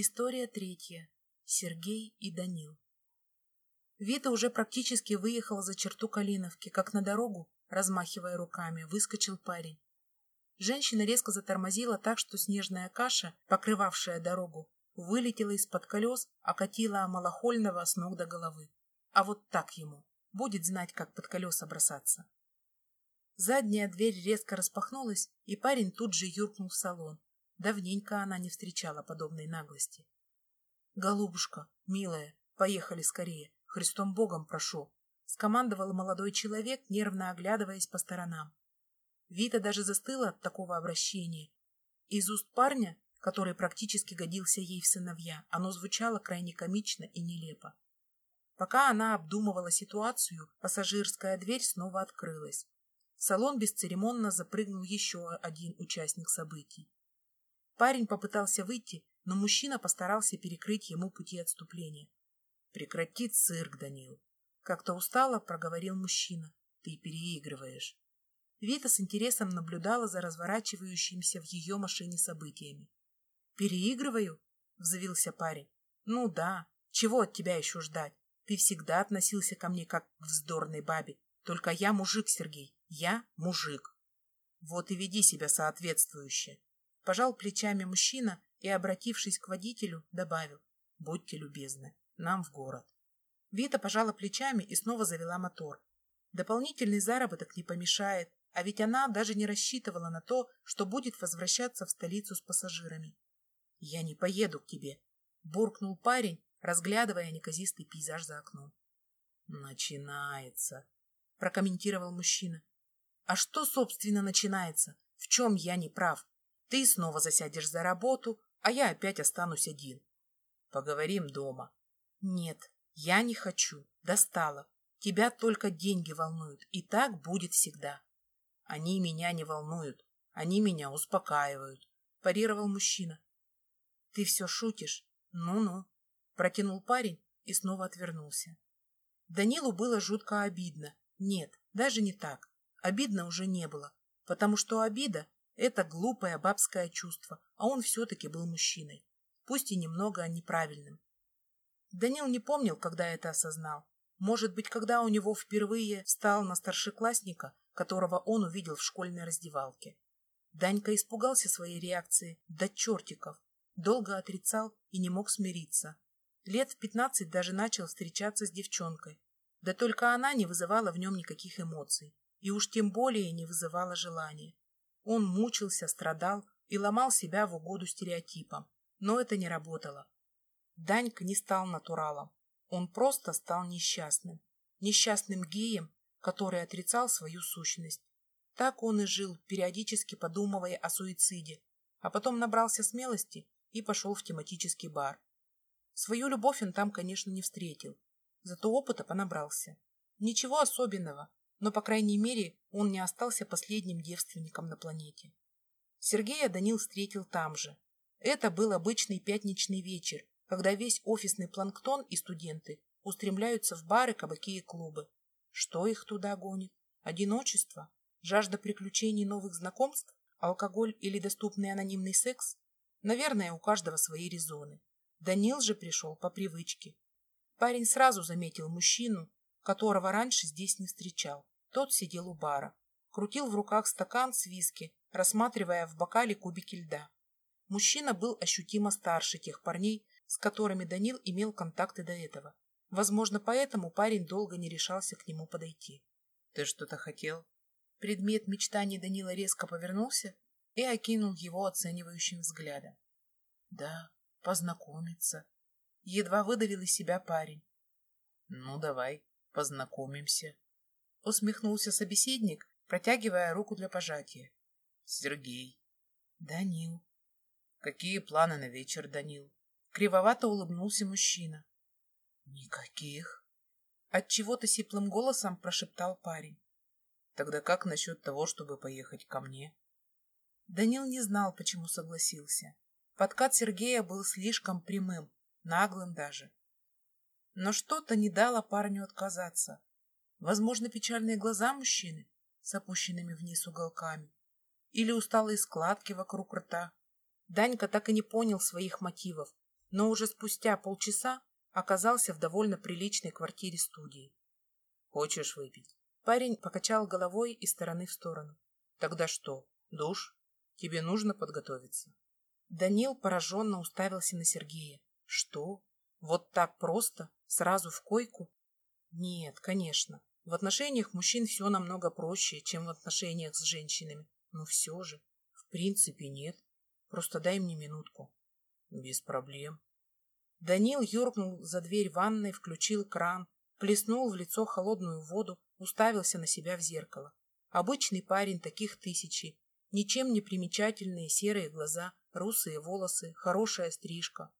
История третья. Сергей и Данил. Вита уже практически выехал за черту Калиновки, как на дорогу, размахивая руками, выскочил парень. Женщина резко затормозила так, что снежная каша, покрывавшая дорогу, вылетела из-под колес, окатила малохольного с ног до головы. А вот так ему. Будет знать, как под колеса бросаться. Задняя дверь резко распахнулась, и парень тут же юркнул в салон. Давненько она не встречала подобной наглости. «Голубушка, милая, поехали скорее, Христом Богом прошу», — скомандовал молодой человек, нервно оглядываясь по сторонам. Вита даже застыла от такого обращения. Из уст парня, который практически годился ей в сыновья, оно звучало крайне комично и нелепо. Пока она обдумывала ситуацию, пассажирская дверь снова открылась. В салон бесцеремонно запрыгнул еще один участник событий. Парень попытался выйти, но мужчина постарался перекрыть ему пути отступления. «Прекрати цирк, Данил!» Как-то устало проговорил мужчина. «Ты переигрываешь». Вита с интересом наблюдала за разворачивающимися в ее машине событиями. «Переигрываю?» — взвился парень. «Ну да. Чего от тебя еще ждать? Ты всегда относился ко мне как к вздорной бабе. Только я мужик, Сергей. Я мужик. Вот и веди себя соответствующе. Пожал плечами мужчина и, обратившись к водителю, добавил «Будьте любезны, нам в город». Вита пожала плечами и снова завела мотор. Дополнительный заработок не помешает, а ведь она даже не рассчитывала на то, что будет возвращаться в столицу с пассажирами. «Я не поеду к тебе», — буркнул парень, разглядывая неказистый пейзаж за окном. «Начинается», — прокомментировал мужчина. «А что, собственно, начинается? В чем я не прав? Ты снова засядешь за работу, а я опять останусь один. Поговорим дома. Нет, я не хочу. Достала. Тебя только деньги волнуют, и так будет всегда. Они меня не волнуют. Они меня успокаивают, парировал мужчина. Ты все шутишь? Ну-ну. Протянул парень и снова отвернулся. Данилу было жутко обидно. Нет, даже не так. Обидно уже не было, потому что обида это глупое бабское чувство, а он все-таки был мужчиной, пусть и немного неправильным. Данил не помнил, когда это осознал. Может быть, когда у него впервые встал на старшеклассника, которого он увидел в школьной раздевалке. Данька испугался своей реакции до чертиков, долго отрицал и не мог смириться. Лет в пятнадцать даже начал встречаться с девчонкой. Да только она не вызывала в нем никаких эмоций, и уж тем более не вызывала желания. Он мучился, страдал и ломал себя в угоду стереотипам. Но это не работало. Данька не стал натуралом. Он просто стал несчастным. Несчастным геем, который отрицал свою сущность. Так он и жил, периодически подумывая о суициде, а потом набрался смелости и пошел в тематический бар. Свою любовь он там, конечно, не встретил, зато опыта понабрался. Ничего особенного, но, по крайней мере, он не остался последним девственником на планете. Сергея Данил встретил там же. Это был обычный пятничный вечер, когда весь офисный планктон и студенты устремляются в бары, кабаки и клубы. Что их туда гонит? Одиночество? Жажда приключений новых знакомств? Алкоголь или доступный анонимный секс? Наверное, у каждого свои резоны. Данил же пришел по привычке. Парень сразу заметил мужчину, которого раньше здесь не встречал. Тот сидел у бара, крутил в руках стакан с виски, рассматривая в бокале кубики льда. Мужчина был ощутимо старше тех парней, с которыми Данил имел контакты до этого. Возможно, поэтому парень долго не решался к нему подойти. «Ты что-то хотел?» Предмет мечтаний Данила резко повернулся и окинул его оценивающим взглядом. «Да, познакомиться». Едва выдавил из себя парень. «Ну, давай, Познакомимся. Усмехнулся собеседник, протягивая руку для пожатия. Сергей. Данил. Какие планы на вечер, Данил? Кривовато улыбнулся мужчина. Никаких. От чего-то сиплым голосом прошептал парень. Тогда как насчет того, чтобы поехать ко мне? Данил не знал, почему согласился. Подкат Сергея был слишком прямым, наглым даже но что-то не дало парню отказаться. Возможно, печальные глаза мужчины с опущенными вниз уголками или усталые складки вокруг рта. Данька так и не понял своих мотивов, но уже спустя полчаса оказался в довольно приличной квартире-студии. «Хочешь выпить?» Парень покачал головой из стороны в сторону. «Тогда что, душ? Тебе нужно подготовиться». Данил пораженно уставился на Сергея. «Что? Вот так просто? Сразу в койку?» «Нет, конечно. В отношениях мужчин все намного проще, чем в отношениях с женщинами. Но все же, в принципе, нет. Просто дай мне минутку». «Без проблем». Данил юркнул за дверь ванной, включил кран, плеснул в лицо холодную воду, уставился на себя в зеркало. Обычный парень, таких тысячи. Ничем не примечательные серые глаза, русые волосы, хорошая стрижка.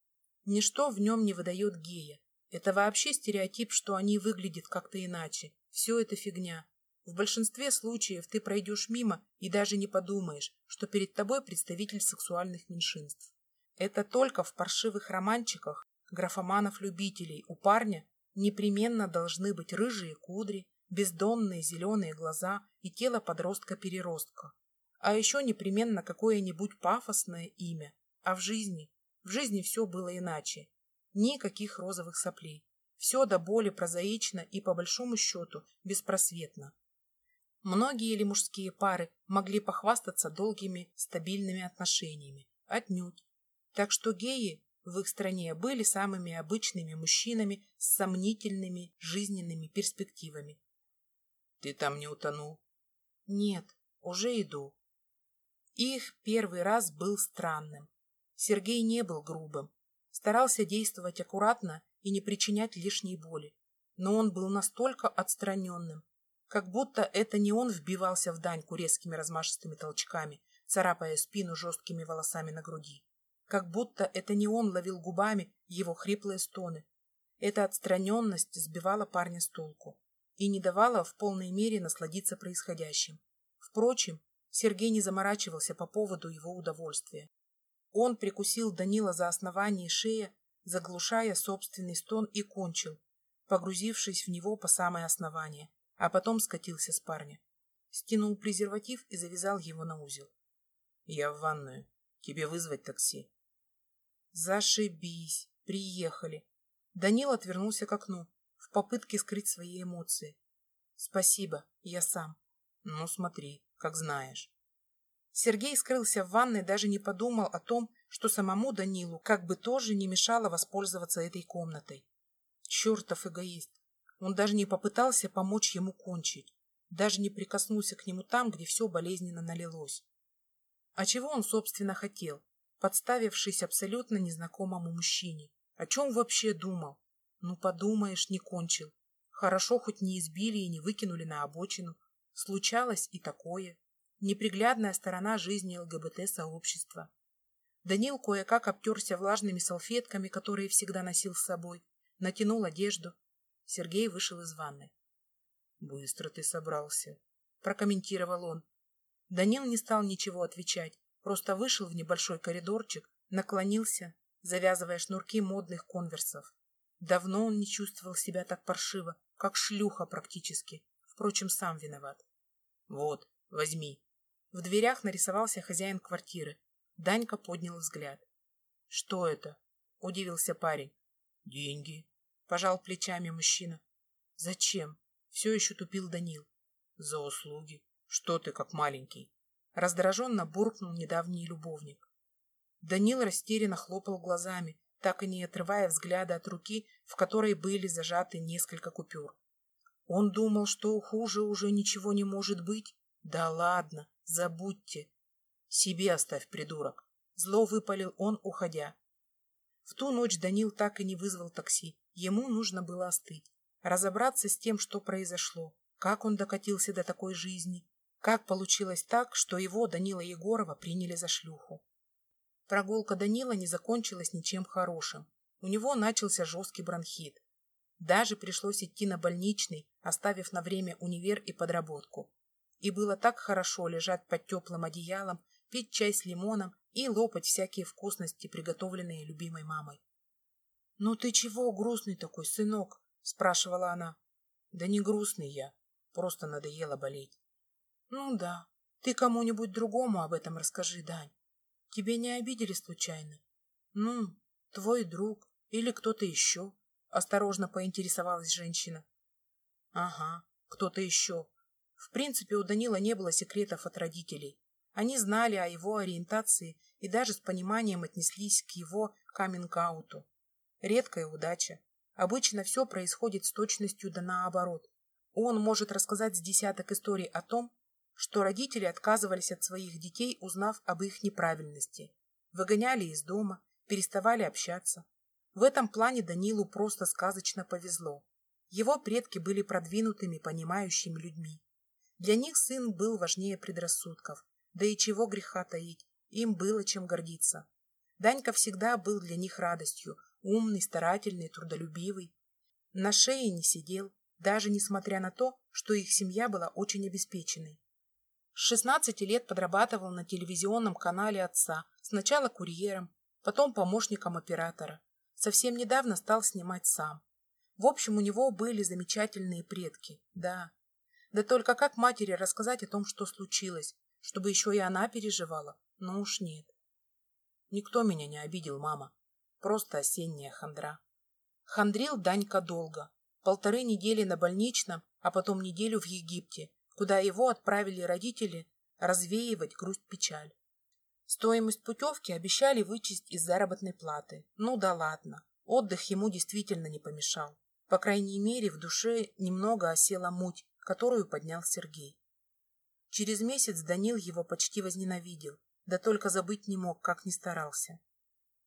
Ничто в нем не выдает гея. Это вообще стереотип, что они выглядят как-то иначе. Все это фигня. В большинстве случаев ты пройдешь мимо и даже не подумаешь, что перед тобой представитель сексуальных меньшинств. Это только в паршивых романчиках графоманов-любителей у парня непременно должны быть рыжие кудри, бездонные зеленые глаза и тело подростка-переростка. А еще непременно какое-нибудь пафосное имя. А в жизни? В жизни все было иначе. Никаких розовых соплей. Все до боли прозаично и, по большому счету, беспросветно. Многие ли мужские пары могли похвастаться долгими, стабильными отношениями? Отнюдь. Так что геи в их стране были самыми обычными мужчинами с сомнительными жизненными перспективами. «Ты там не утонул?» «Нет, уже иду». Их первый раз был странным. Сергей не был грубым, старался действовать аккуратно и не причинять лишней боли. Но он был настолько отстраненным, как будто это не он вбивался в Даньку резкими размашистыми толчками, царапая спину жесткими волосами на груди как будто это не он ловил губами его хриплые стоны. Эта отстраненность сбивала парня с толку и не давала в полной мере насладиться происходящим. Впрочем, Сергей не заморачивался по поводу его удовольствия. Он прикусил Данила за основание шеи, заглушая собственный стон и кончил, погрузившись в него по самое основание, а потом скатился с парня. Стянул презерватив и завязал его на узел. «Я в ванную. Тебе вызвать такси?» Зашибись. Приехали. Данил отвернулся к окну, в попытке скрыть свои эмоции. Спасибо, я сам. Ну, смотри, как знаешь. Сергей скрылся в ванной, даже не подумал о том, что самому Данилу как бы тоже не мешало воспользоваться этой комнатой. Чертов эгоист. Он даже не попытался помочь ему кончить. Даже не прикоснулся к нему там, где все болезненно налилось. А чего он, собственно, хотел? подставившись абсолютно незнакомому мужчине. О чем вообще думал? Ну, подумаешь, не кончил. Хорошо, хоть не избили и не выкинули на обочину. Случалось и такое. Неприглядная сторона жизни ЛГБТ-сообщества. Данил кое-как обтерся влажными салфетками, которые всегда носил с собой, натянул одежду. Сергей вышел из ванны. «Быстро ты собрался», — прокомментировал он. Данил не стал ничего отвечать, Просто вышел в небольшой коридорчик, наклонился, завязывая шнурки модных конверсов. Давно он не чувствовал себя так паршиво, как шлюха практически. Впрочем, сам виноват. Вот, возьми. В дверях нарисовался хозяин квартиры. Данька поднял взгляд. Что это? Удивился парень. Деньги. Пожал плечами мужчина. Зачем? Все еще тупил Данил. За услуги. Что ты как маленький? Раздраженно буркнул недавний любовник. Данил растерянно хлопал глазами, так и не отрывая взгляда от руки, в которой были зажаты несколько купюр. Он думал, что хуже уже ничего не может быть. Да ладно, забудьте. Себе оставь, придурок. Зло выпалил он, уходя. В ту ночь Данил так и не вызвал такси. Ему нужно было остыть, разобраться с тем, что произошло, как он докатился до такой жизни, как получилось так, что его, Данила Егорова, приняли за шлюху? Прогулка Данила не закончилась ничем хорошим. У него начался жесткий бронхит. Даже пришлось идти на больничный, оставив на время универ и подработку. И было так хорошо лежать под теплым одеялом, пить чай с лимоном и лопать всякие вкусности, приготовленные любимой мамой. — Ну ты чего грустный такой, сынок? — спрашивала она. — Да не грустный я, просто надоело болеть. Ну да. Ты кому-нибудь другому об этом расскажи, Дань. Тебе не обидели случайно? Ну, Твой друг или кто-то еще? Осторожно поинтересовалась женщина. Ага, кто-то еще. В принципе, у Данила не было секретов от родителей. Они знали о его ориентации и даже с пониманием отнеслись к его каминг-ауту. Редкая удача. Обычно все происходит с точностью да наоборот. Он может рассказать с десяток историй о том, что родители отказывались от своих детей, узнав об их неправильности. Выгоняли из дома, переставали общаться. В этом плане Данилу просто сказочно повезло. Его предки были продвинутыми, понимающими людьми. Для них сын был важнее предрассудков, да и чего греха таить, им было чем гордиться. Данька всегда был для них радостью, умный, старательный, трудолюбивый. На шее не сидел, даже несмотря на то, что их семья была очень обеспеченной. С 16 лет подрабатывал на телевизионном канале отца, сначала курьером, потом помощником оператора. Совсем недавно стал снимать сам. В общем, у него были замечательные предки, да. Да только как матери рассказать о том, что случилось, чтобы еще и она переживала? Ну уж нет. Никто меня не обидел, мама. Просто осенняя хандра. Хандрил Данька долго. Полторы недели на больничном, а потом неделю в Египте, куда его отправили родители развеивать грусть-печаль. Стоимость путевки обещали вычесть из заработной платы. Ну да ладно, отдых ему действительно не помешал. По крайней мере, в душе немного осела муть, которую поднял Сергей. Через месяц Данил его почти возненавидел, да только забыть не мог, как ни старался.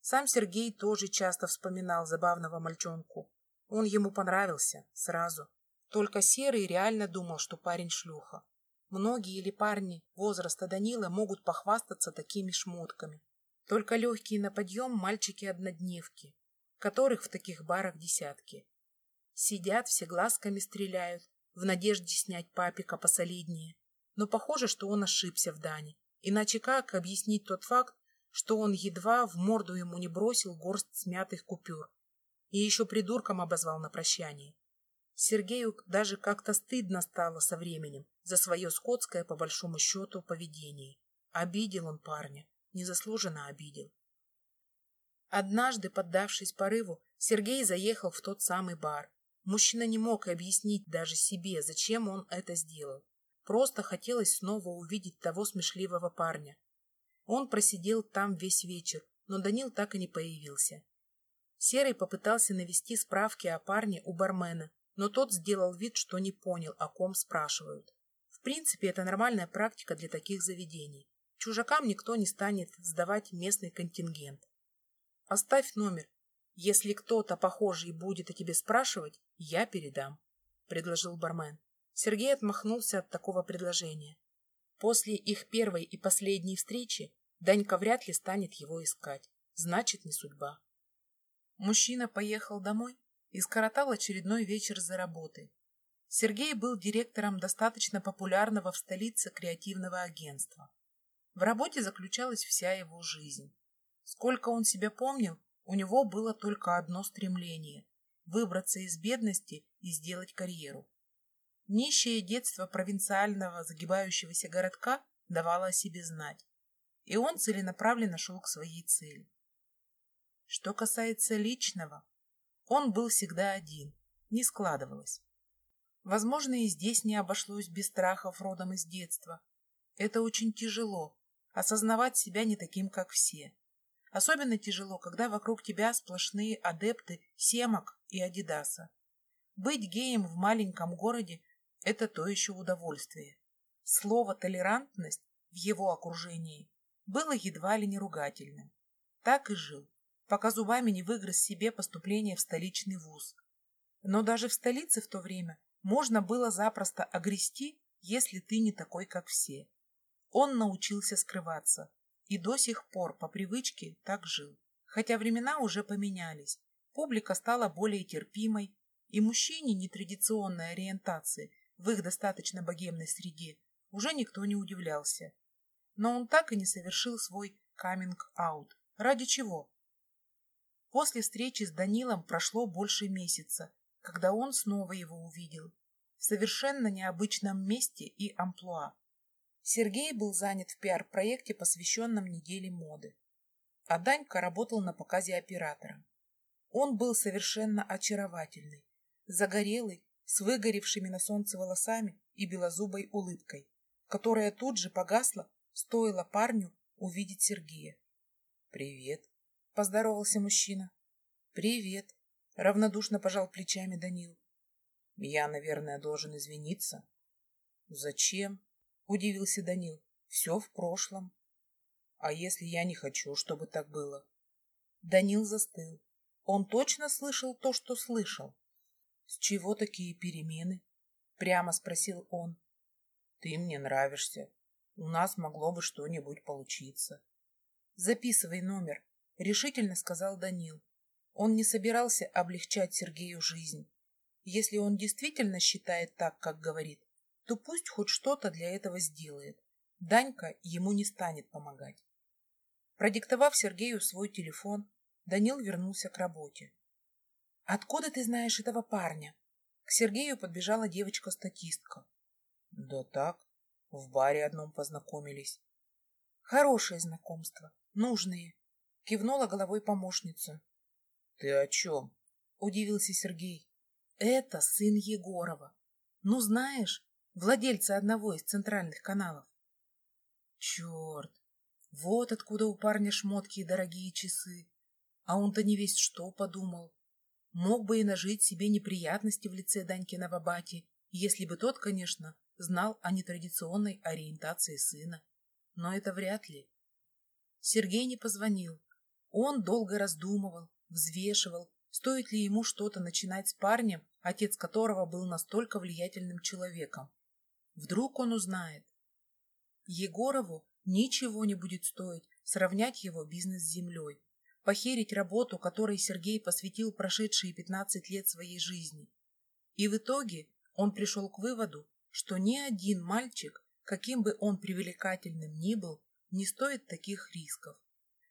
Сам Сергей тоже часто вспоминал забавного мальчонку. Он ему понравился сразу. Только Серый реально думал, что парень шлюха. Многие или парни возраста Данила могут похвастаться такими шмотками. Только легкие на подъем мальчики-однодневки, которых в таких барах десятки. Сидят, все глазками стреляют, в надежде снять папика посолиднее. Но похоже, что он ошибся в Дане. Иначе как объяснить тот факт, что он едва в морду ему не бросил горсть смятых купюр и еще придурком обозвал на прощание. Сергею даже как-то стыдно стало со временем за свое скотское, по большому счету, поведение. Обидел он парня, незаслуженно обидел. Однажды, поддавшись порыву, Сергей заехал в тот самый бар. Мужчина не мог объяснить даже себе, зачем он это сделал. Просто хотелось снова увидеть того смешливого парня. Он просидел там весь вечер, но Данил так и не появился. Серый попытался навести справки о парне у бармена, но тот сделал вид, что не понял, о ком спрашивают. В принципе, это нормальная практика для таких заведений. Чужакам никто не станет сдавать местный контингент. Оставь номер. Если кто-то похожий будет о тебе спрашивать, я передам, — предложил бармен. Сергей отмахнулся от такого предложения. После их первой и последней встречи Данька вряд ли станет его искать. Значит, не судьба. Мужчина поехал домой и скоротал очередной вечер за работой. Сергей был директором достаточно популярного в столице креативного агентства. В работе заключалась вся его жизнь. Сколько он себя помнил, у него было только одно стремление – выбраться из бедности и сделать карьеру. Нищее детство провинциального загибающегося городка давало о себе знать, и он целенаправленно шел к своей цели. Что касается личного, он был всегда один, не складывалось. Возможно, и здесь не обошлось без страхов родом из детства. Это очень тяжело, осознавать себя не таким, как все. Особенно тяжело, когда вокруг тебя сплошные адепты семок и адидаса. Быть геем в маленьком городе это то еще удовольствие. Слово «толерантность» в его окружении было едва ли не ругательным. Так и жил, пока зубами не выгрыз себе поступление в столичный вуз. Но даже в столице в то время можно было запросто огрести, если ты не такой, как все. Он научился скрываться и до сих пор по привычке так жил. Хотя времена уже поменялись, публика стала более терпимой, и мужчине нетрадиционной ориентации в их достаточно богемной среде уже никто не удивлялся. Но он так и не совершил свой каминг-аут. Ради чего? После встречи с Данилом прошло больше месяца, когда он снова его увидел. В совершенно необычном месте и амплуа. Сергей был занят в пиар-проекте, посвященном неделе моды. а Данька работал на показе оператора. Он был совершенно очаровательный, загорелый, с выгоревшими на солнце волосами и белозубой улыбкой, которая тут же погасла, стоило парню увидеть Сергея. «Привет», — поздоровался мужчина. «Привет», — равнодушно пожал плечами Данил. «Я, наверное, должен извиниться». «Зачем?» — удивился Данил. «Все в прошлом». «А если я не хочу, чтобы так было?» Данил застыл. Он точно слышал то, что слышал. «С чего такие перемены?» — прямо спросил он. «Ты мне нравишься. У нас могло бы что-нибудь получиться». «Записывай номер», — решительно сказал Данил. Он не собирался облегчать Сергею жизнь. Если он действительно считает так, как говорит, то пусть хоть что-то для этого сделает. Данька ему не станет помогать. Продиктовав Сергею свой телефон, Данил вернулся к работе. «Откуда ты знаешь этого парня?» К Сергею подбежала девочка-статистка. «Да так, в баре одном познакомились». «Хорошее знакомство, нужные», — кивнула головой помощница. «Ты о чем?» — удивился Сергей. «Это сын Егорова. Ну, знаешь, владельца одного из центральных каналов». «Черт! Вот откуда у парня шмотки и дорогие часы. А он-то не весь что подумал. Мог бы и нажить себе неприятности в лице Даньки Новобати, если бы тот, конечно, знал о нетрадиционной ориентации сына. Но это вряд ли. Сергей не позвонил. Он долго раздумывал, взвешивал, стоит ли ему что-то начинать с парнем, отец которого был настолько влиятельным человеком. Вдруг он узнает. Егорову ничего не будет стоить сравнять его бизнес с землей, похерить работу, которой Сергей посвятил прошедшие 15 лет своей жизни. И в итоге он пришел к выводу, что ни один мальчик, каким бы он привлекательным ни был, не стоит таких рисков.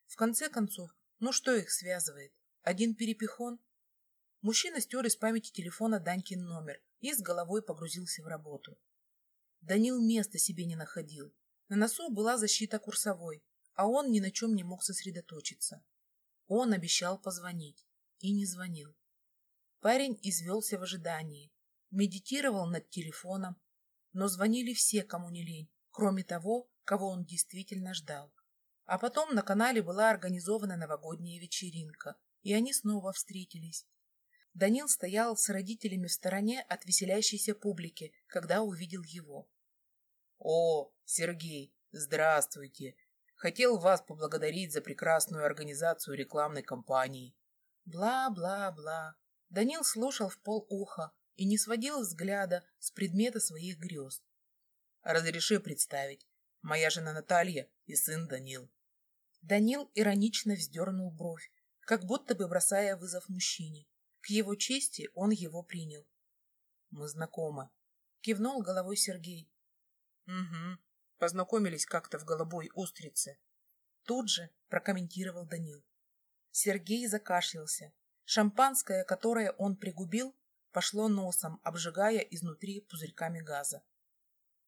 В конце концов, ну что их связывает? Один перепихон? Мужчина стер из памяти телефона Данькин номер и с головой погрузился в работу. Данил места себе не находил. На носу была защита курсовой, а он ни на чем не мог сосредоточиться. Он обещал позвонить и не звонил. Парень извелся в ожидании, медитировал над телефоном, но звонили все, кому не лень, кроме того, кого он действительно ждал. А потом на канале была организована новогодняя вечеринка, и они снова встретились. Данил стоял с родителями в стороне от веселящейся публики, когда увидел его. «О, Сергей, здравствуйте! Хотел вас поблагодарить за прекрасную организацию рекламной кампании». Бла-бла-бла. Данил слушал в полуха и не сводил взгляда с предмета своих грез. «Разреши представить. Моя жена Наталья и сын Данил». Данил иронично вздернул бровь, как будто бы бросая вызов мужчине. К его чести он его принял. «Мы знакомы», — кивнул головой Сергей. «Угу, познакомились как-то в голубой устрице». Тут же прокомментировал Данил. Сергей закашлялся. Шампанское, которое он пригубил, пошло носом, обжигая изнутри пузырьками газа.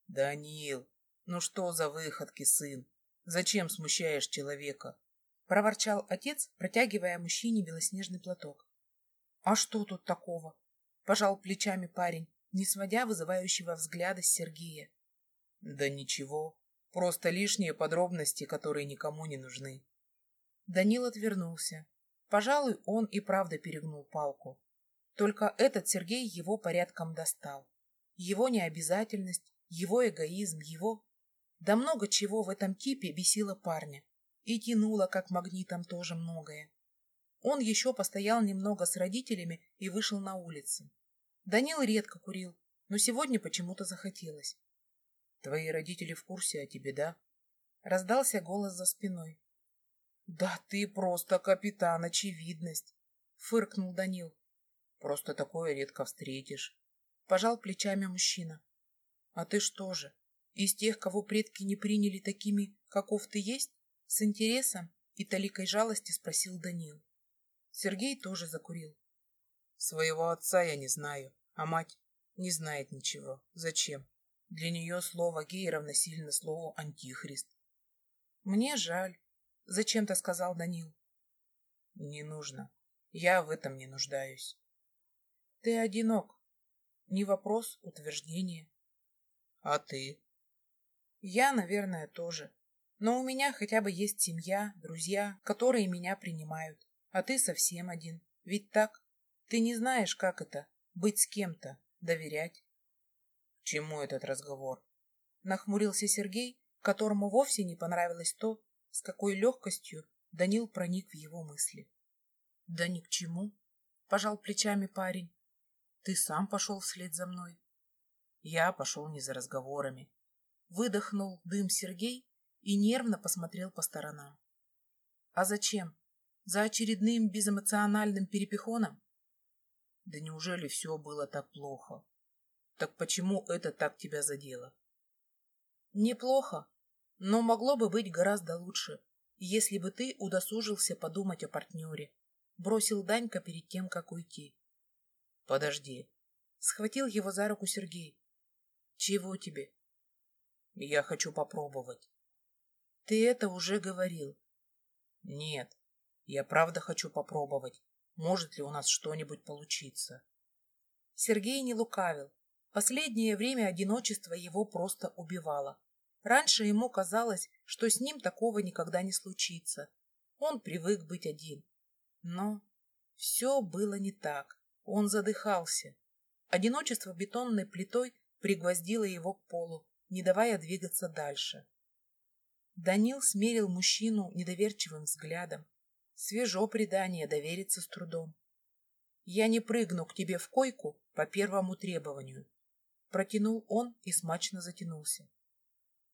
«Данил, ну что за выходки, сын? Зачем смущаешь человека? — проворчал отец, протягивая мужчине белоснежный платок. — А что тут такого? — пожал плечами парень, не сводя вызывающего взгляда с Сергея. — Да ничего, просто лишние подробности, которые никому не нужны. Данил отвернулся. Пожалуй, он и правда перегнул палку. Только этот Сергей его порядком достал. Его необязательность, его эгоизм, его... Да много чего в этом типе бесило парня. И тянуло, как магнитом, тоже многое. Он еще постоял немного с родителями и вышел на улицу. Данил редко курил, но сегодня почему-то захотелось. «Твои родители в курсе о тебе, да?» Раздался голос за спиной. «Да ты просто капитан очевидность!» — фыркнул Данил. «Просто такое редко встретишь», — пожал плечами мужчина. «А ты что же, из тех, кого предки не приняли такими, каков ты есть?» С интересом и толикой жалости спросил Данил. Сергей тоже закурил. Своего отца я не знаю, а мать не знает ничего. Зачем? Для нее слово гей равносильно слову антихрист. Мне жаль. — зачем-то сказал Данил. Не нужно. Я в этом не нуждаюсь. Ты одинок. Не вопрос, утверждение. А ты? Я, наверное, тоже. Но у меня хотя бы есть семья, друзья, которые меня принимают. А ты совсем один. Ведь так? Ты не знаешь, как это — быть с кем-то, доверять. К чему этот разговор? Нахмурился Сергей, которому вовсе не понравилось то, с какой легкостью Данил проник в его мысли. — Да ни к чему, — пожал плечами парень. — Ты сам пошел вслед за мной. Я пошел не за разговорами. Выдохнул дым Сергей и нервно посмотрел по сторонам. — А зачем? За очередным безэмоциональным перепихоном? Да неужели все было так плохо? Так почему это так тебя задело? Неплохо, но могло бы быть гораздо лучше, если бы ты удосужился подумать о партнере. Бросил Данька перед тем, как уйти. Подожди. Схватил его за руку Сергей. Чего тебе? Я хочу попробовать. Ты это уже говорил. Нет, я правда хочу попробовать. Может ли у нас что-нибудь получиться? Сергей не лукавил. Последнее время одиночество его просто убивало. Раньше ему казалось, что с ним такого никогда не случится. Он привык быть один. Но все было не так. Он задыхался. Одиночество бетонной плитой пригвоздило его к полу, не давая двигаться дальше. Данил смерил мужчину недоверчивым взглядом. Свежо предание, довериться с трудом. Я не прыгну к тебе в койку по первому требованию. Протянул он и смачно затянулся.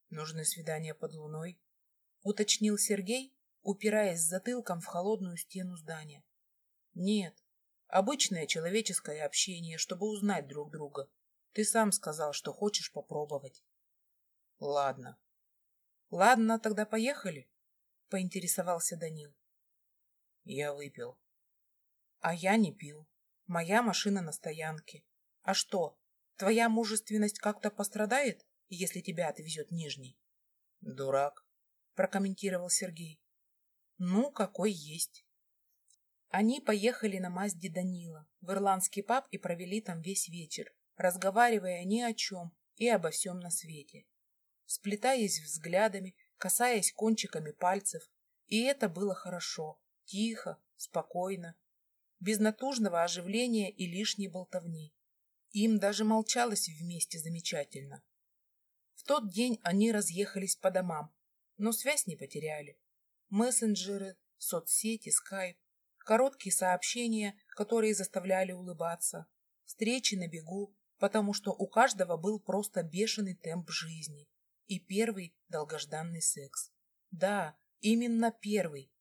Нужны свидания под луной, уточнил Сергей, упираясь затылком в холодную стену здания. Нет, обычное человеческое общение, чтобы узнать друг друга. Ты сам сказал, что хочешь попробовать. Ладно. Ладно, тогда поехали, поинтересовался Данил. Я выпил. А я не пил. Моя машина на стоянке. А что, твоя мужественность как-то пострадает, если тебя отвезет Нижний? Дурак, прокомментировал Сергей. Ну, какой есть. Они поехали на Мазде Данила в ирландский паб и провели там весь вечер, разговаривая ни о чем и обо всем на свете. Сплетаясь взглядами, касаясь кончиками пальцев, и это было хорошо, тихо, спокойно, без натужного оживления и лишней болтовни. Им даже молчалось вместе замечательно. В тот день они разъехались по домам, но связь не потеряли. Мессенджеры, соцсети, скайп, короткие сообщения, которые заставляли улыбаться, встречи на бегу, потому что у каждого был просто бешеный темп жизни и первый долгожданный секс. Да, именно первый,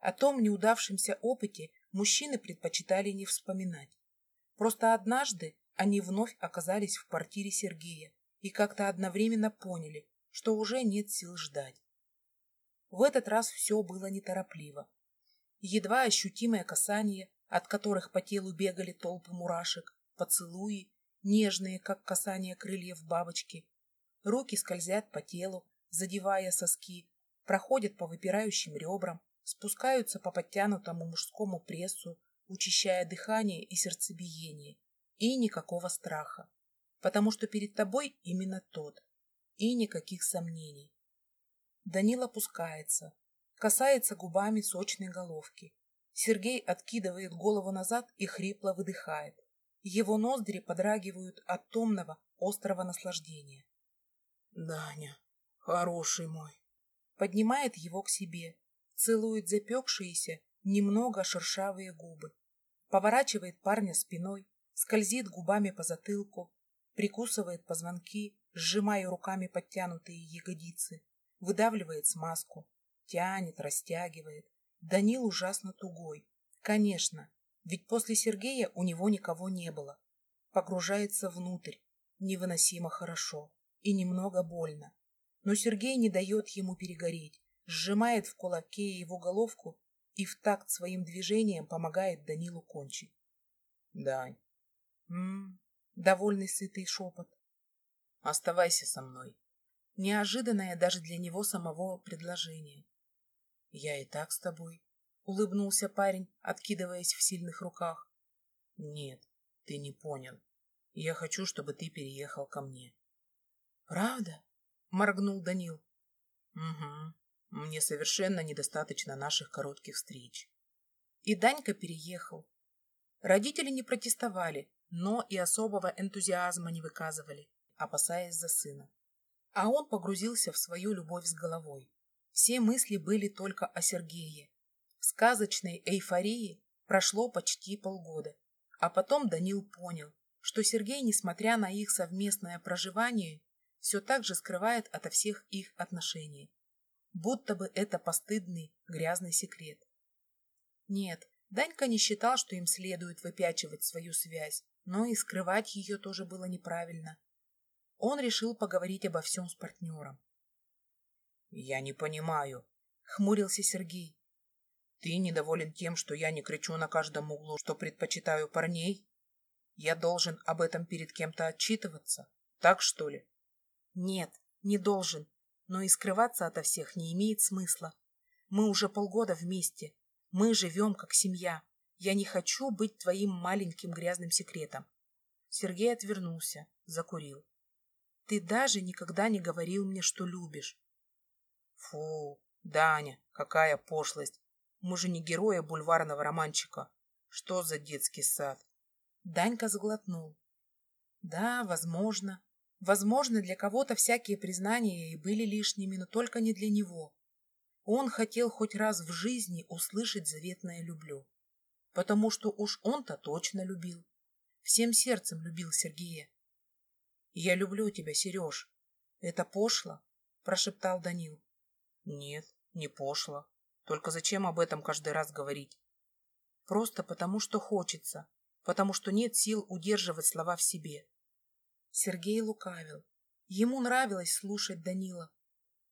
о том неудавшемся опыте мужчины предпочитали не вспоминать. Просто однажды они вновь оказались в квартире Сергея и как-то одновременно поняли, что уже нет сил ждать. В этот раз все было неторопливо. Едва ощутимое касание, от которых по телу бегали толпы мурашек, поцелуи, нежные, как касание крыльев бабочки. Руки скользят по телу, задевая соски, проходят по выпирающим ребрам, спускаются по подтянутому мужскому прессу, учащая дыхание и сердцебиение, и никакого страха, потому что перед тобой именно тот, и никаких сомнений. Данил опускается, касается губами сочной головки. Сергей откидывает голову назад и хрипло выдыхает. Его ноздри подрагивают от томного, острого наслаждения. «Даня, хороший мой!» Поднимает его к себе, целует запекшиеся, немного шершавые губы, поворачивает парня спиной, скользит губами по затылку, прикусывает позвонки, сжимая руками подтянутые ягодицы, выдавливает смазку, тянет, растягивает. Данил ужасно тугой. Конечно, ведь после Сергея у него никого не было. Погружается внутрь, невыносимо хорошо и немного больно. Но Сергей не дает ему перегореть, сжимает в кулаке его головку и в такт своим движением помогает Данилу кончить. Дань. М-м, довольный сытый шепот. Оставайся со мной. Неожиданное даже для него самого предложение. Я и так с тобой, — улыбнулся парень, откидываясь в сильных руках. Нет, ты не понял. Я хочу, чтобы ты переехал ко мне. Правда? — моргнул Данил. Угу. Мне совершенно недостаточно наших коротких встреч. И Данька переехал. Родители не протестовали, но и особого энтузиазма не выказывали, опасаясь за сына. А он погрузился в свою любовь с головой. Все мысли были только о Сергее. В сказочной эйфории прошло почти полгода, а потом Данил понял, что Сергей, несмотря на их совместное проживание, все так же скрывает ото всех их отношений. Будто бы это постыдный, грязный секрет. Нет, Данька не считал, что им следует выпячивать свою связь, но и скрывать ее тоже было неправильно. Он решил поговорить обо всем с партнером. «Я не понимаю», — хмурился Сергей. «Ты недоволен тем, что я не кричу на каждом углу, что предпочитаю парней? Я должен об этом перед кем-то отчитываться, так что ли?» «Нет, не должен, но и скрываться ото всех не имеет смысла. Мы уже полгода вместе, мы живем как семья. Я не хочу быть твоим маленьким грязным секретом. Сергей отвернулся, закурил. Ты даже никогда не говорил мне, что любишь. Фу, Даня, какая пошлость. Мы же не герои бульварного романчика. Что за детский сад? Данька заглотнул. Да, возможно. Возможно, для кого-то всякие признания и были лишними, но только не для него. Он хотел хоть раз в жизни услышать заветное «люблю», потому что уж он-то точно любил. Всем сердцем любил Сергея. «Я люблю тебя, Сереж. Это пошло?» – прошептал Данил. «Нет, не пошло. Только зачем об этом каждый раз говорить?» «Просто потому, что хочется, потому что нет сил удерживать слова в себе». Сергей лукавил. Ему нравилось слушать Данила.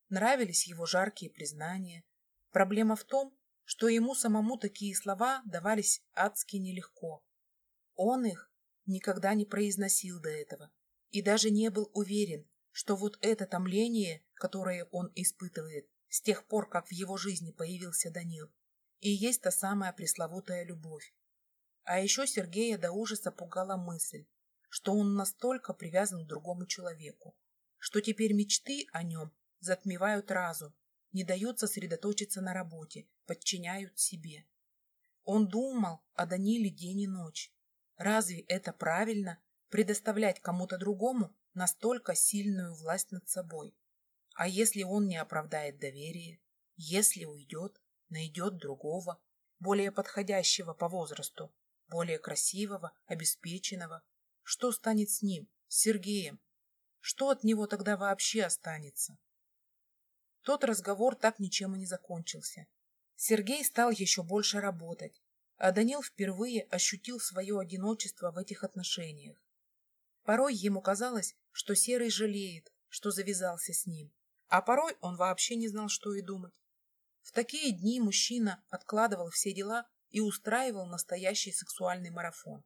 Нравились его жаркие признания. Проблема в том, что ему самому такие слова давались адски нелегко. Он их никогда не произносил до этого и даже не был уверен, что вот это томление, которое он испытывает с тех пор, как в его жизни появился Данил, и есть та самая пресловутая любовь. А еще Сергея до ужаса пугала мысль, что он настолько привязан к другому человеку, что теперь мечты о нем затмевают разум, не дают сосредоточиться на работе, подчиняют себе. Он думал о Даниле день и ночь. Разве это правильно предоставлять кому-то другому настолько сильную власть над собой? А если он не оправдает доверие, если уйдет, найдет другого, более подходящего по возрасту, более красивого, обеспеченного, что станет с ним, с Сергеем? Что от него тогда вообще останется? Тот разговор так ничем и не закончился. Сергей стал еще больше работать, а Данил впервые ощутил свое одиночество в этих отношениях. Порой ему казалось, что Серый жалеет, что завязался с ним, а порой он вообще не знал, что и думать. В такие дни мужчина откладывал все дела и устраивал настоящий сексуальный марафон.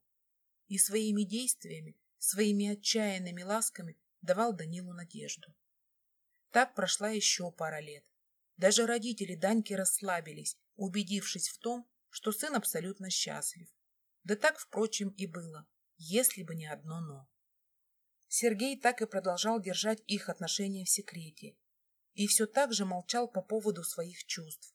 И своими действиями, своими отчаянными ласками давал Данилу надежду. Так прошла еще пара лет. Даже родители Даньки расслабились, убедившись в том, что сын абсолютно счастлив. Да так, впрочем, и было, если бы не одно «но». Сергей так и продолжал держать их отношения в секрете. И все так же молчал по поводу своих чувств.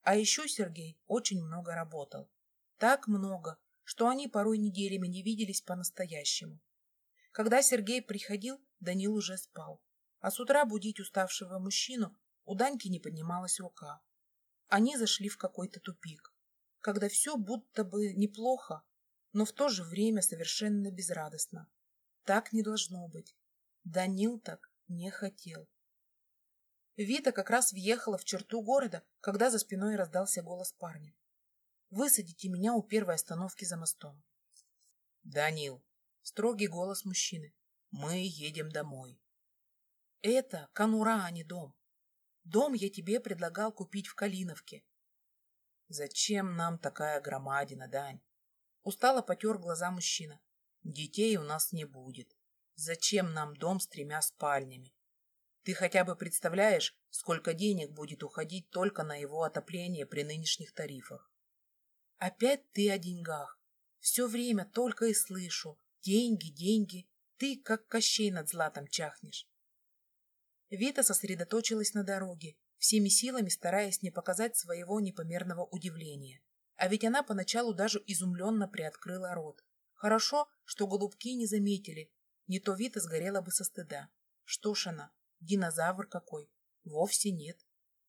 А еще Сергей очень много работал. Так много, что они порой неделями не виделись по-настоящему. Когда Сергей приходил, Данил уже спал а с утра будить уставшего мужчину у Даньки не поднималась рука. Они зашли в какой-то тупик, когда все будто бы неплохо, но в то же время совершенно безрадостно. Так не должно быть. Данил так не хотел. Вита как раз въехала в черту города, когда за спиной раздался голос парня. «Высадите меня у первой остановки за мостом». «Данил», — строгий голос мужчины, — «мы едем домой». Это конура, а не дом. Дом я тебе предлагал купить в Калиновке. Зачем нам такая громадина, Дань? Устало потер глаза мужчина. Детей у нас не будет. Зачем нам дом с тремя спальнями? Ты хотя бы представляешь, сколько денег будет уходить только на его отопление при нынешних тарифах? Опять ты о деньгах. Все время только и слышу. Деньги, деньги. Ты, как Кощей над златом, чахнешь. Вита сосредоточилась на дороге, всеми силами стараясь не показать своего непомерного удивления. А ведь она поначалу даже изумленно приоткрыла рот. Хорошо, что голубки не заметили, не то Вита сгорела бы со стыда. Что ж она, динозавр какой? Вовсе нет.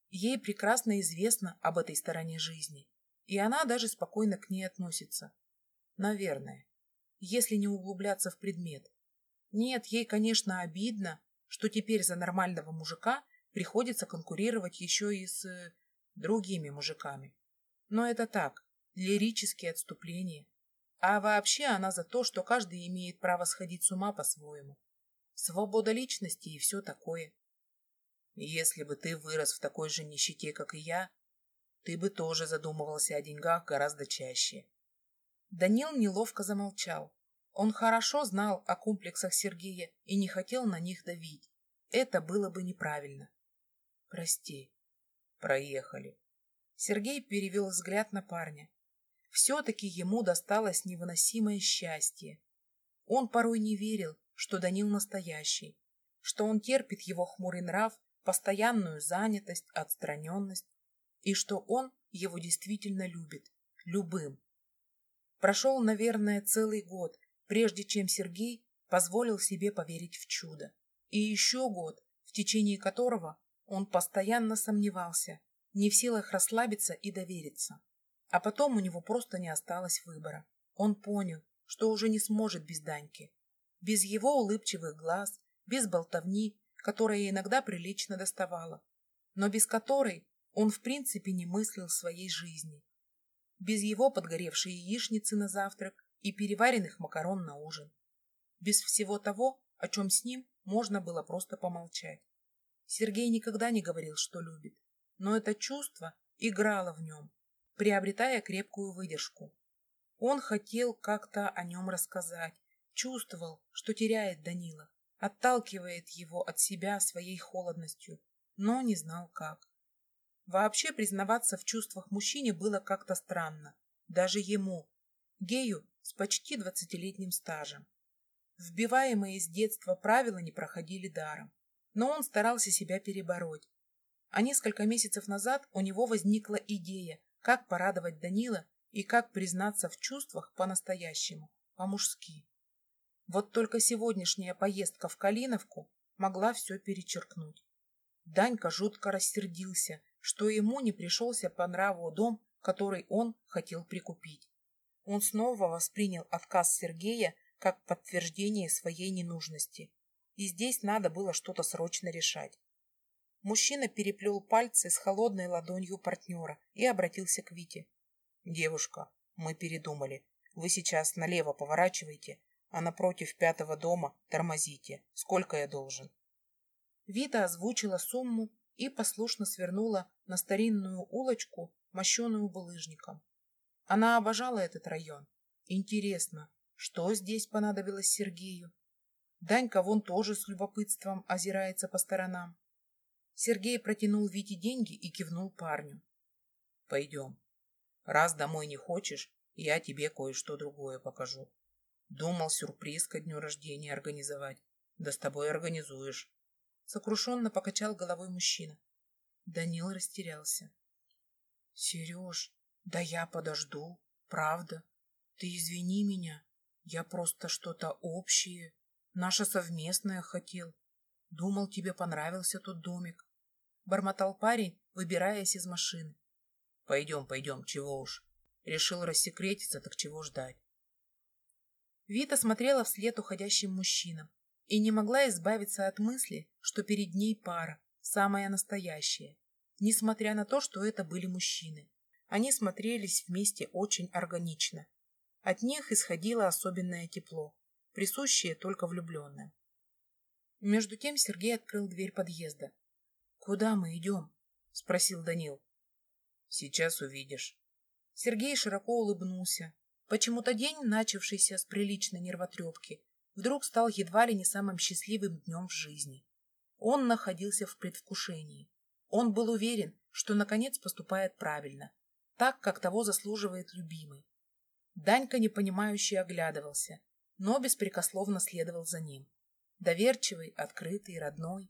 Ей прекрасно известно об этой стороне жизни, и она даже спокойно к ней относится. Наверное, если не углубляться в предмет. Нет, ей, конечно, обидно, что теперь за нормального мужика приходится конкурировать еще и с э, другими мужиками. Но это так, лирические отступления. А вообще она за то, что каждый имеет право сходить с ума по-своему. Свобода личности и все такое. Если бы ты вырос в такой же нищете, как и я, ты бы тоже задумывался о деньгах гораздо чаще. Данил неловко замолчал. Он хорошо знал о комплексах Сергея и не хотел на них давить. Это было бы неправильно. Прости. Проехали. Сергей перевел взгляд на парня. Все-таки ему досталось невыносимое счастье. Он порой не верил, что Данил настоящий, что он терпит его хмурый нрав, постоянную занятость, отстраненность, и что он его действительно любит, любым. Прошел, наверное, целый год, прежде чем Сергей позволил себе поверить в чудо. И еще год, в течение которого он постоянно сомневался, не в силах расслабиться и довериться. А потом у него просто не осталось выбора. Он понял, что уже не сможет без Даньки. Без его улыбчивых глаз, без болтовни, которая иногда прилично доставала, но без которой он в принципе не мыслил своей жизни. Без его подгоревшей яичницы на завтрак и переваренных макарон на ужин. Без всего того, о чем с ним можно было просто помолчать. Сергей никогда не говорил, что любит, но это чувство играло в нем, приобретая крепкую выдержку. Он хотел как-то о нем рассказать, чувствовал, что теряет Данила, отталкивает его от себя своей холодностью, но не знал как. Вообще признаваться в чувствах мужчине было как-то странно, даже ему, гею с почти двадцатилетним стажем. Вбиваемые с детства правила не проходили даром, но он старался себя перебороть. А несколько месяцев назад у него возникла идея, как порадовать Данила и как признаться в чувствах по-настоящему, по-мужски. Вот только сегодняшняя поездка в Калиновку могла все перечеркнуть. Данька жутко рассердился, что ему не пришелся по нраву дом, который он хотел прикупить. Он снова воспринял отказ Сергея как подтверждение своей ненужности. И здесь надо было что-то срочно решать. Мужчина переплел пальцы с холодной ладонью партнера и обратился к Вите. «Девушка, мы передумали. Вы сейчас налево поворачиваете, а напротив пятого дома тормозите. Сколько я должен?» Вита озвучила сумму и послушно свернула на старинную улочку, мощеную булыжником. Она обожала этот район. Интересно, что здесь понадобилось Сергею? Данька вон тоже с любопытством озирается по сторонам. Сергей протянул Вите деньги и кивнул парню. Пойдем. Раз домой не хочешь, я тебе кое-что другое покажу. Думал сюрприз ко дню рождения организовать. Да с тобой организуешь. Сокрушенно покачал головой мужчина. Данил растерялся. Сереж, да я подожду, правда. Ты извини меня. Я просто что-то общее, наше совместное хотел. Думал, тебе понравился тот домик. Бормотал парень, выбираясь из машины. Пойдем, пойдем, чего уж. Решил рассекретиться, так чего ждать. Вита смотрела вслед уходящим мужчинам и не могла избавиться от мысли, что перед ней пара, самая настоящая, несмотря на то, что это были мужчины. Они смотрелись вместе очень органично. От них исходило особенное тепло, присущее только влюбленным. Между тем Сергей открыл дверь подъезда. «Куда мы идем?» — спросил Данил. «Сейчас увидишь». Сергей широко улыбнулся, Почему-то день, начавшийся с приличной нервотрепки, вдруг стал едва ли не самым счастливым днем в жизни. Он находился в предвкушении. Он был уверен, что наконец поступает правильно, так, как того заслуживает любимый. Данька непонимающе оглядывался, но беспрекословно следовал за ним. Доверчивый, открытый, родной.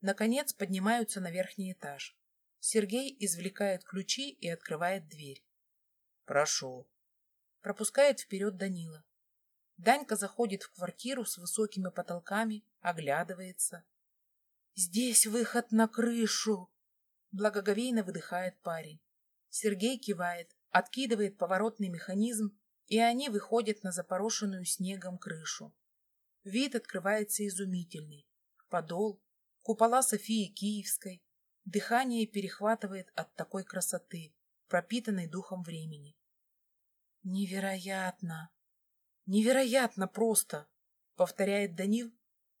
Наконец поднимаются на верхний этаж. Сергей извлекает ключи и открывает дверь. «Прошу». Пропускает вперед Данила. Данька заходит в квартиру с высокими потолками, оглядывается. «Здесь выход на крышу!» Благоговейно выдыхает парень. Сергей кивает, откидывает поворотный механизм, и они выходят на запорошенную снегом крышу. Вид открывается изумительный. Подол, купола Софии Киевской. Дыхание перехватывает от такой красоты, пропитанной духом времени. «Невероятно! Невероятно просто!» — повторяет Данил,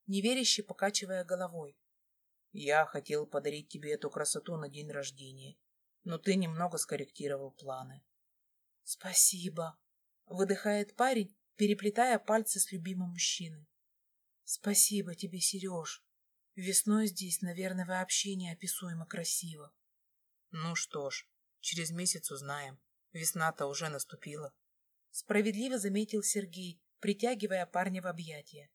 неверяще покачивая головой. «Я хотел подарить тебе эту красоту на день рождения, но ты немного скорректировал планы». «Спасибо!» — выдыхает парень, переплетая пальцы с любимым мужчиной. «Спасибо тебе, Сереж. Весной здесь, наверное, вообще неописуемо красиво». «Ну что ж, через месяц узнаем. Весна-то уже наступила». Справедливо заметил Сергей, притягивая парня в объятия.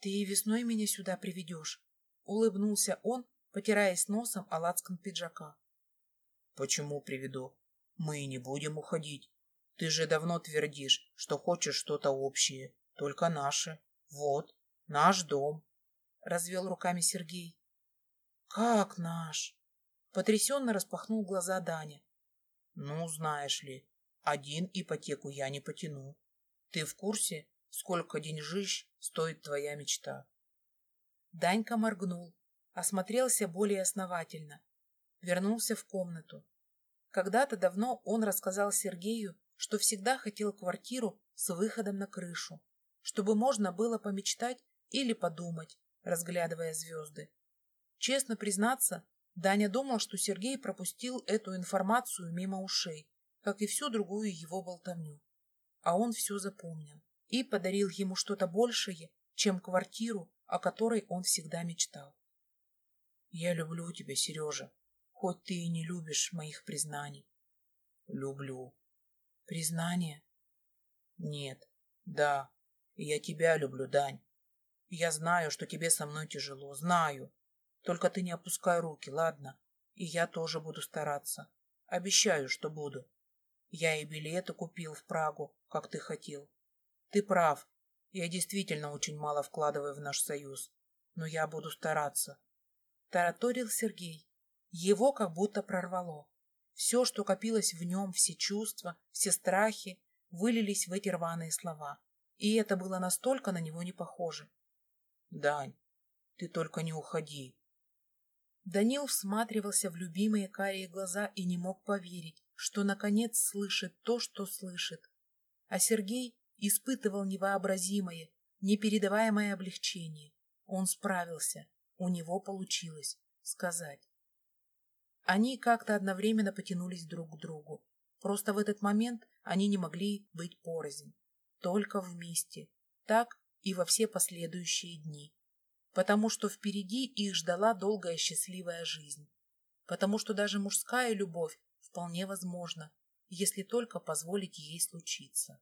«Ты весной меня сюда приведешь?» — улыбнулся он, потираясь носом о лацкан пиджака. «Почему приведу? Мы и не будем уходить. Ты же давно твердишь, что хочешь что-то общее, только наше. Вот, наш дом», — развел руками Сергей. «Как наш?» — потрясенно распахнул глаза Даня. «Ну, знаешь ли, один ипотеку я не потяну. Ты в курсе, сколько деньжищ стоит твоя мечта?» Данька моргнул, осмотрелся более основательно, вернулся в комнату. Когда-то давно он рассказал Сергею, что всегда хотел квартиру с выходом на крышу, чтобы можно было помечтать или подумать, разглядывая звезды. Честно признаться, Даня думал, что Сергей пропустил эту информацию мимо ушей, как и всю другую его болтовню. А он все запомнил и подарил ему что-то большее, чем квартиру, о которой он всегда мечтал. «Я люблю тебя, Сережа, хоть ты и не любишь моих признаний». «Люблю». «Признание?» «Нет, да, я тебя люблю, Дань. Я знаю, что тебе со мной тяжело, знаю. Только ты не опускай руки, ладно? И я тоже буду стараться. Обещаю, что буду. Я и билеты купил в Прагу, как ты хотел. Ты прав. Я действительно очень мало вкладываю в наш союз. Но я буду стараться. Тараторил Сергей. Его как будто прорвало. Все, что копилось в нем, все чувства, все страхи, вылились в эти рваные слова. И это было настолько на него не похоже. Дань, ты только не уходи. Данил всматривался в любимые карие глаза и не мог поверить, что наконец слышит то, что слышит. А Сергей испытывал невообразимое, непередаваемое облегчение. Он справился, у него получилось сказать. Они как-то одновременно потянулись друг к другу. Просто в этот момент они не могли быть порознь, только вместе, так и во все последующие дни. Потому что впереди их ждала долгая счастливая жизнь. Потому что даже мужская любовь вполне возможно, если только позволить ей случиться.